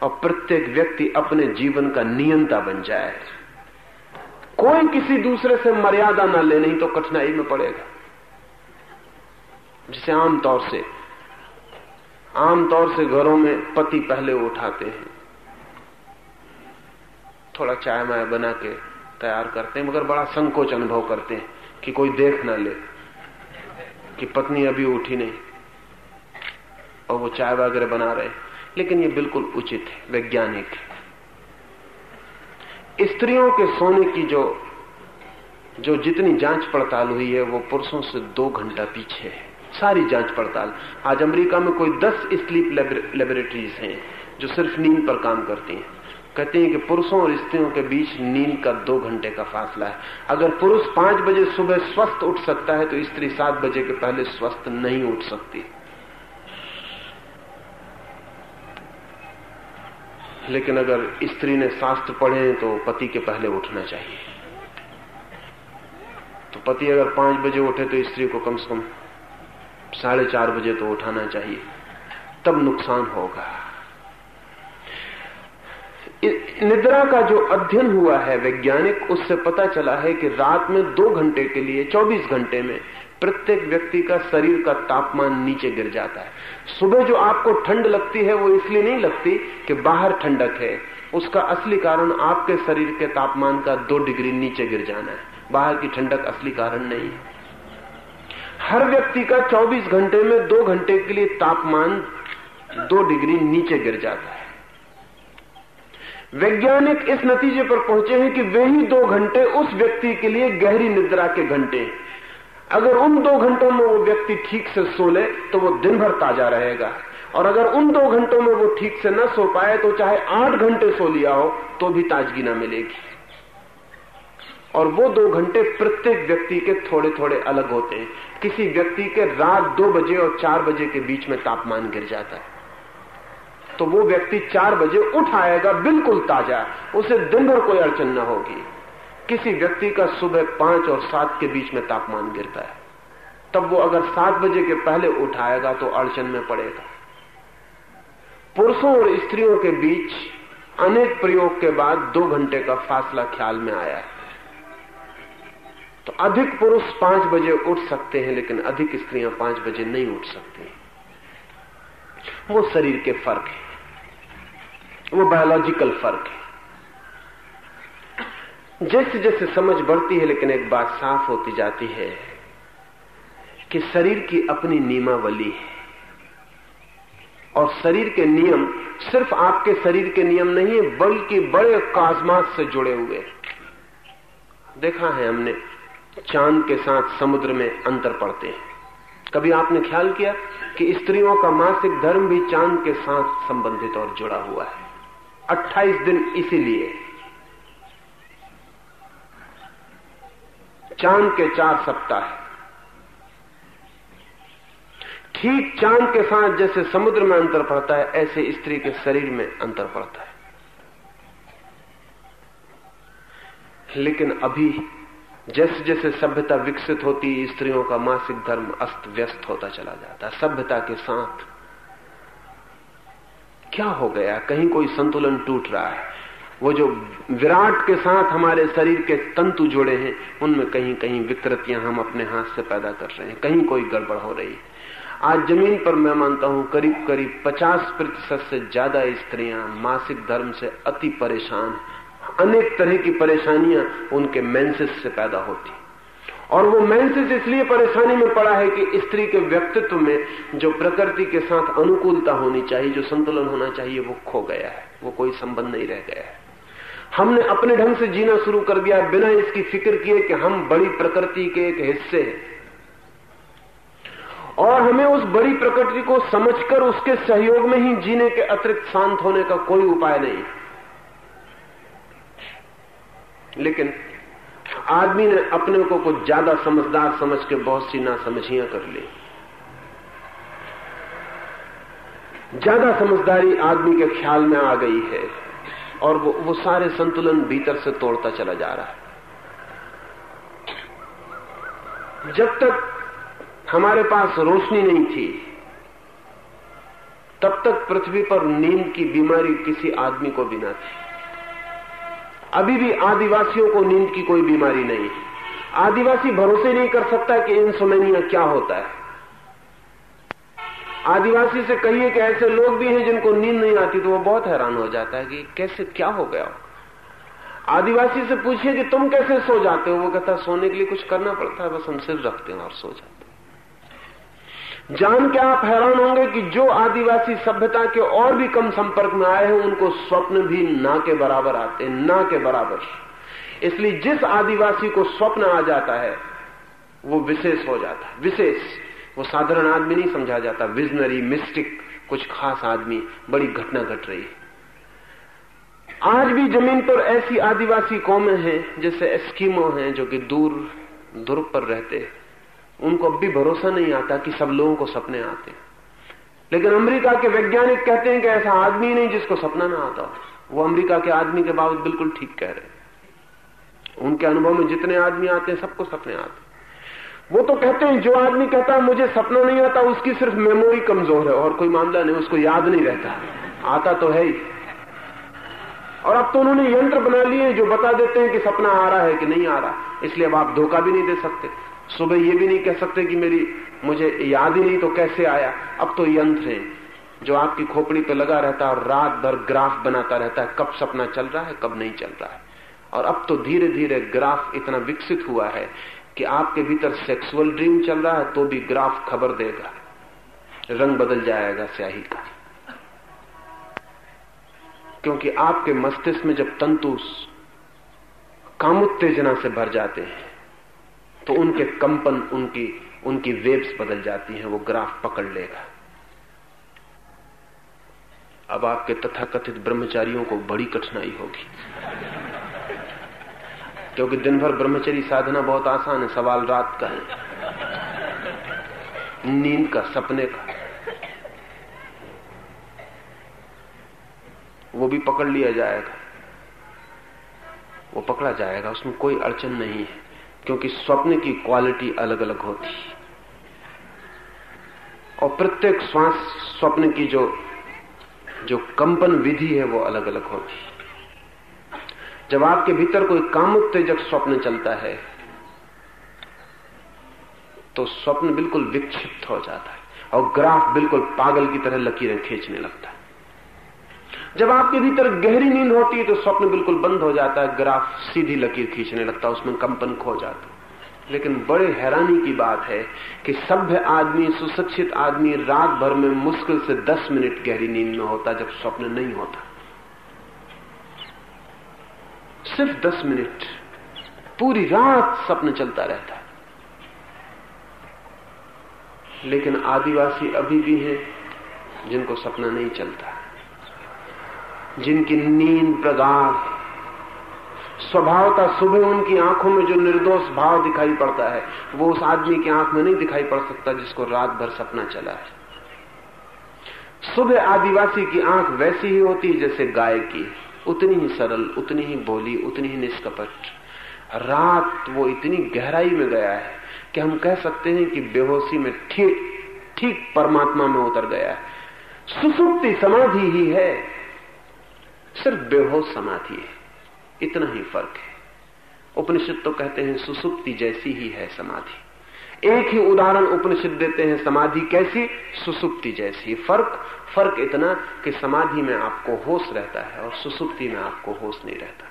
और प्रत्येक व्यक्ति अपने जीवन का नियंता बन जाए। कोई किसी दूसरे से मर्यादा ना ले, नहीं तो कठिनाई में पड़ेगा। जिसे आमतौर से आमतौर से घरों में पति पहले उठाते हैं। थोड़ा चाय माय बना के तैयार करते हैं, मगर बड़ा संकोच अनुभव करते हैं कि कोई देख ना ले, कि पत्नी अभी उठी नहीं, और वो चाय वगैरह बना रहे लेकिन ये बिल्कुल उचित है, वैज्ञानिक है। स्त्रियों के सोने की जो जो जितनी जाँच पड़ताल हुई है, वो पुरुषों से दो घंटा पीछे है। सारी जाँच पड़ताल। आज अमेरिका में कोई दस स्लीप लेबोरेटरीज हैं, जो सिर्फ़ नींद पर काम करती हैं। कहते हैं कि पुरुषों और स्त्रियों के बीच नींद का दो घंटे का फासला है। अगर पुरुष पाँच बजे सुबह स्वस्थ उठ सकता है तो स्त्री सात बजे के पहले स्वस्थ नहीं उठ सकती। लेकिन अगर स्त्री ने शास्त्र पढ़े तो पति के पहले उठना चाहिए। तो पति अगर पाँच बजे उठे तो स्त्री को कम से कम साढ़े चार बजे तो उठाना चाहिए। तब नुकसान होगा। निद्रा का जो अध्ययन हुआ है वैज्ञानिक, उससे पता चला है कि रात में दो घंटे के लिए 24 घंटे में, प्रत्येक व्यक्ति का शरीर का तापमान नीचे गिर जाता है। सुबह जो आपको ठंड लगती है, वो इसलिए नहीं लगती कि बाहर ठंडक है। उसका असली कारण आपके शरीर के तापमान का दो डिग्री नीचे गिर जाना है। बाहर की ठंडक असली कारण नहीं है। हर व्यक्ति का 24 घंटे में दो घंटे के लिए तापमान दो डिग्री नीचे गिर जाता है। वैज्ञानिक इस नतीजे पर पहुँचे हैं कि वे ही दो घंटे उस व्यक्ति के लिए गहरी निद्रा के घंटे अगर उन दो घंटों में वो व्यक्ति ठीक से सो ले तो वो दिन भर ताज़ा रहेगा। और अगर उन दो घंटों में वो ठीक से न सो पाए तो चाहे आठ घंटे सो लिया हो तो भी ताजगी ना मिलेगी। और वो दो घंटे प्रत्येक व्यक्ति के थोड़े थोड़े अलग होते हैं। किसी व्यक्ति के रात दो बजे और चार बजे के बीच में तापमान गिर जाता है। तो वो व्यक्ति चार बजे उठ आएगा बिल्कुल ताज़ा। उसे दिन भर कोई अड़चन न होगी। किसी व्यक्ति का सुबह पाँच और सात के बीच में तापमान गिरता है। तब वो अगर सात बजे के पहले उठाएगा तो अड़चन में पड़ेगा। पुरुषों और स्त्रियों के बीच अनेक प्रयोग के बाद दो घंटे का फासला ख्याल में आया है। तो अधिक पुरुष पाँच बजे उठ सकते हैं, लेकिन अधिक स्त्रियाँ पाँच बजे नहीं उठ सकती। वो शरीर के फ़र्क है। वो बायोलॉजिकल फ़र्क है। जैसे जैसे समझ बढ़ती है, लेकिन एक बात साफ़ होती जाती है कि शरीर की अपनी नियमावली है। और शरीर के नियम सिर्फ़ आपके शरीर के नियम नहीं है, बल्कि बड़े काजमात से जुड़े हुए देखा है हमने, चाँद के साथ समुद्र में अंतर पड़ते हैं। कभी आपने ख्याल किया कि स्त्रियों का मासिक धर्म भी चाँद के साथ संबंधित और जुड़ा हुआ है? 28 दिन इसीलिए। चाँद के चार सप्ताह ठीक चाँद के साथ जैसे समुद्र में अंतर पड़ता है, ऐसे स्त्री के शरीर में अंतर पड़ता है। लेकिन अभी जैसे जैसे सभ्यता विकसित होती, स्त्रियों का मासिक धर्म अस्त व्यस्त होता चला जाता सभ्यता के साथ क्या हो गया? कहीं कोई संतुलन टूट रहा है। वो जो विराट के साथ हमारे शरीर के तंतु जुड़े हैं, उनमें कहीं कहीं विकृतियाँ हम अपने हाथ से पैदा कर रहे हैं। कहीं कोई गड़बड़ हो रही है। आज ज़मीन पर मैं मानता हूँ करीब करीब 50 प्रतिशत से ज़्यादा स्त्रियाँ मासिक धर्म से अति परेशान अनेक तरह की परेशानियाँ उनके मेंसेस से पैदा होती और वो मैंसिस इसलिए परेशानी में पड़ा है कि स्त्री के व्यक्तित्व में जो प्रकृति के साथ अनुकूलता होनी चाहिए, जो संतुलन होना चाहिए, वो खो गया है। वो कोई संबंध नहीं रह गया है। हमने अपने ढंग से जीना शुरू कर दिया, बिना इसकी फ़िक्र किए कि हम बड़ी प्रकृति के एक हिस्से हैं। और हमें उस बड़ी प्रकृति को समझकर उसके सहयोग में ही जीने के अतिरिक्त शांत होने का कोई उपाय नहीं। लेकिन आदमी ने अपने को कुछ ज़्यादा समझदार समझ के बहुत सी नासमझियाँ कर ली। ज़्यादा समझदारी आदमी के ख्याल में आ गई है और वो वो सारे संतुलन भीतर से तोड़ता चला जा रहा है। जब तक हमारे पास रोशनी नहीं थी, तब तक पृथ्वी पर नींद की बीमारी किसी आदमी को भी ना थी। अभी भी आदिवासियों को नींद की कोई बीमारी नहीं। है आदिवासी भरोसे नहीं कर सकता कि इंसोमेनिया क्या होता है। आदिवासी से कहिए कि ऐसे लोग भी हैं जिनको नींद नहीं आती तो वो बहुत हैरान हो जाता है कि कैसे, क्या हो गया। आदिवासी से पूछिए कि तुम कैसे सो जाते हो? वो कहता सोने के लिए कुछ करना पड़ता है, बस हम सिर रखते हैं और सो जाते जान के आप हैरान होंगे कि जो आदिवासी सभ्यता के और भी कम संपर्क में आए हैं, उनको स्वप्न भी ना के बराबर आते, ना के बराबर। इसलिए जिस आदिवासी को स्वप्न आ जाता है, वो विशेष हो जाता है विशेष। वो साधारण आदमी नहीं समझा जाता विजनरी मिस्टिक कुछ खास आदमी, बड़ी घटना घट गट रही आज भी ज़मीन पर ऐसी आदिवासी कौमें हैं, जैसे एस्कीमो हैं, जो कि दूर ध्रुव पर रहते हैं। उनको अब भी भरोसा नहीं आता कि सब लोगों को सपने आते हैं। लेकिन अमेरिका के वैज्ञानिक कहते हैं कि ऐसा आदमी नहीं जिसको सपना ना आता वो अमेरिका के आदमी के बाबत बिल्कुल ठीक कह रहे हैं। उनके अनुभव में जितने आदमी आते हैं, सबको सपने आते वो तो कहते हैं, जो आदमी कहता है, मुझे सपना नहीं आता, उसकी सिर्फ़ मेमोरी कमज़ोर है, और कोई मामला नहीं, उसको याद नहीं रहता। आता तो है ही। और अब तो उन्होंने यंत्र बना लिए जो बता देते हैं कि सपना आ रहा है कि नहीं आ रहा। इसलिए अब आप धोखा भी नहीं दे सकते। सुबह ये भी नहीं कह सकते कि मेरी, मुझे याद ही नहीं तो कैसे आया? अब तो यंत्र है, जो आपकी खोपड़ी पे लगा रहता है और रात भर ग्राफ बनाता रहता है, कब सपना चल रहा है, कब नहीं चल रहा है। और अब तो धीरे धीरे ग्राफ इतना विकसित हुआ है कि आपके भीतर सेक्सुअल ड्रीम चल रहा है तो भी ग्राफ खबर देगा। रंग बदल जाएगा स्याही का। क्योंकि आपके मस्तिष्क में जब तंतु कामुत्तेजना से भर जाते हैं तो उनके कंपन, उनकी उनकी वेब्स बदल जाती हैं, वो ग्राफ पकड़ लेगा। अब आपके तथाकथित ब्रह्मचारियों को बड़ी कठिनाई होगी। क्योंकि दिन भर ब्रह्मचरी साधना बहुत आसान है, सवाल रात का है। नींद का, सपने का। वो भी पकड़ लिया जाएगा। वो पकड़ा जाएगा, उसमें कोई अड़चन नहीं है। क्योंकि स्वप्न की क्वालिटी अलग अलग होती। और प्रत्येक श्वास स्वप्न की जो जो कंपन विधि है वो अलग अलग होती। जब आपके भीतर कोई काम उत्तेजक स्वप्न चलता है तो स्वप्न बिल्कुल विक्षिप्त हो जाता है और ग्राफ बिल्कुल पागल की तरह लकीरें खींचने लगता है। जब आपके भीतर गहरी नींद होती है तो स्वप्न बिल्कुल बंद हो जाता है, ग्राफ सीधी लकीर खींचने लगता है, उसमें कंपन खो जाता है। लेकिन बड़े हैरानी की बात है कि सभ्य आदमी, सुशिक्षित आदमी रात भर में मुश्किल से 10 मिनट गहरी नींद में होता जब स्वप्न नहीं होता। सिर्फ़ 10 मिनट, पूरी रात स्वप्न चलता रहता लेकिन आदिवासी अभी भी हैं जिनको सपना नहीं चलता। जिनकी नींद प्रगाढ़ स्वभावता सुबह उनकी आँखों में जो निर्दोष भाव दिखाई पड़ता है, वो उस आदमी की आँख में नहीं दिखाई पड़ सकता जिसको रात भर सपना चला है। सुबह आदिवासी की आँख वैसी ही होती है जैसे गाय की। उतनी ही सरल, उतनी ही बोली, उतनी ही निष्कपट। रात वो इतनी गहराई में गया है कि हम कह सकते हैं कि बेहोशी में ठीक ठीक परमात्मा में उतर गया है। सुसुप्ति समाधि ही है। सिर्फ़ बेहोश समाधि है। इतना ही फ़र्क है। उपनिषद तो कहते हैं, सुसुप्ति जैसी ही है समाधि। एक ही उदाहरण उपनिषद देते हैं, समाधि कैसी? सुसुप्ति जैसी। फ़र्क फ़र्क इतना कि समाधि में आपको होश रहता है और सुसुप्ति में आपको होश नहीं रहता।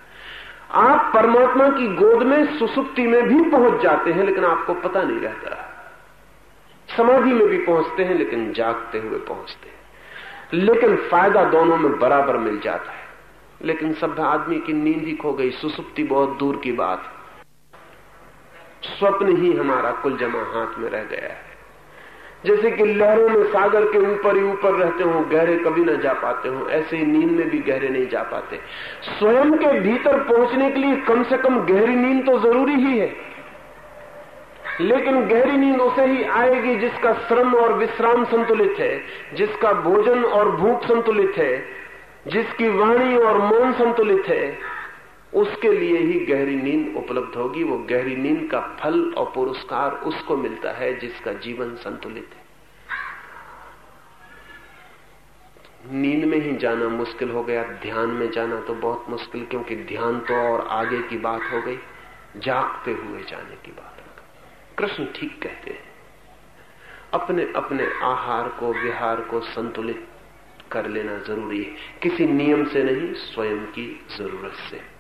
आप परमात्मा की गोद में सुसुप्ति में भी पहुँच जाते हैं, लेकिन आपको पता नहीं रहता। समाधि में भी पहुँचते हैं, लेकिन जागते हुए पहुँचते हैं। लेकिन फ़ायदा दोनों में बराबर मिल जाता है। लेकिन सभ्य आदमी की नींद ही खो गई, सुसुप्ति बहुत दूर की बात। स्वप्न ही हमारा कुल जमा हाथ में रह गया है। जैसे कि लहरों में सागर के ऊपर ही ऊपर रहते हो, गहरे कभी ना जा पाते हो, ऐसे ही नींद में भी गहरे नहीं जा पाते। स्वयं के भीतर पहुँचने के लिए कम से कम गहरी नींद तो ज़रूरी ही है। लेकिन गहरी नींद उसे ही आएगी जिसका श्रम और विश्राम संतुलित है, जिसका भोजन और भूख संतुलित है जिसकी वाणी और मौन संतुलित है, उसके लिए ही गहरी नींद उपलब्ध होगी। वो गहरी नींद का फल और पुरस्कार उसको मिलता है जिसका जीवन संतुलित है। नींद में ही जाना मुश्किल हो गया। ध्यान में जाना तो बहुत मुश्किल, क्योंकि ध्यान तो और आगे की बात हो गई। जागते हुए जाने की बात हो गई। कृष्ण ठीक कहते हैं। अपने अपने आहार को, विहार को संतुलित कर लेना ज़रूरी है। किसी नियम से नहीं स्वयं की ज़रूरत से।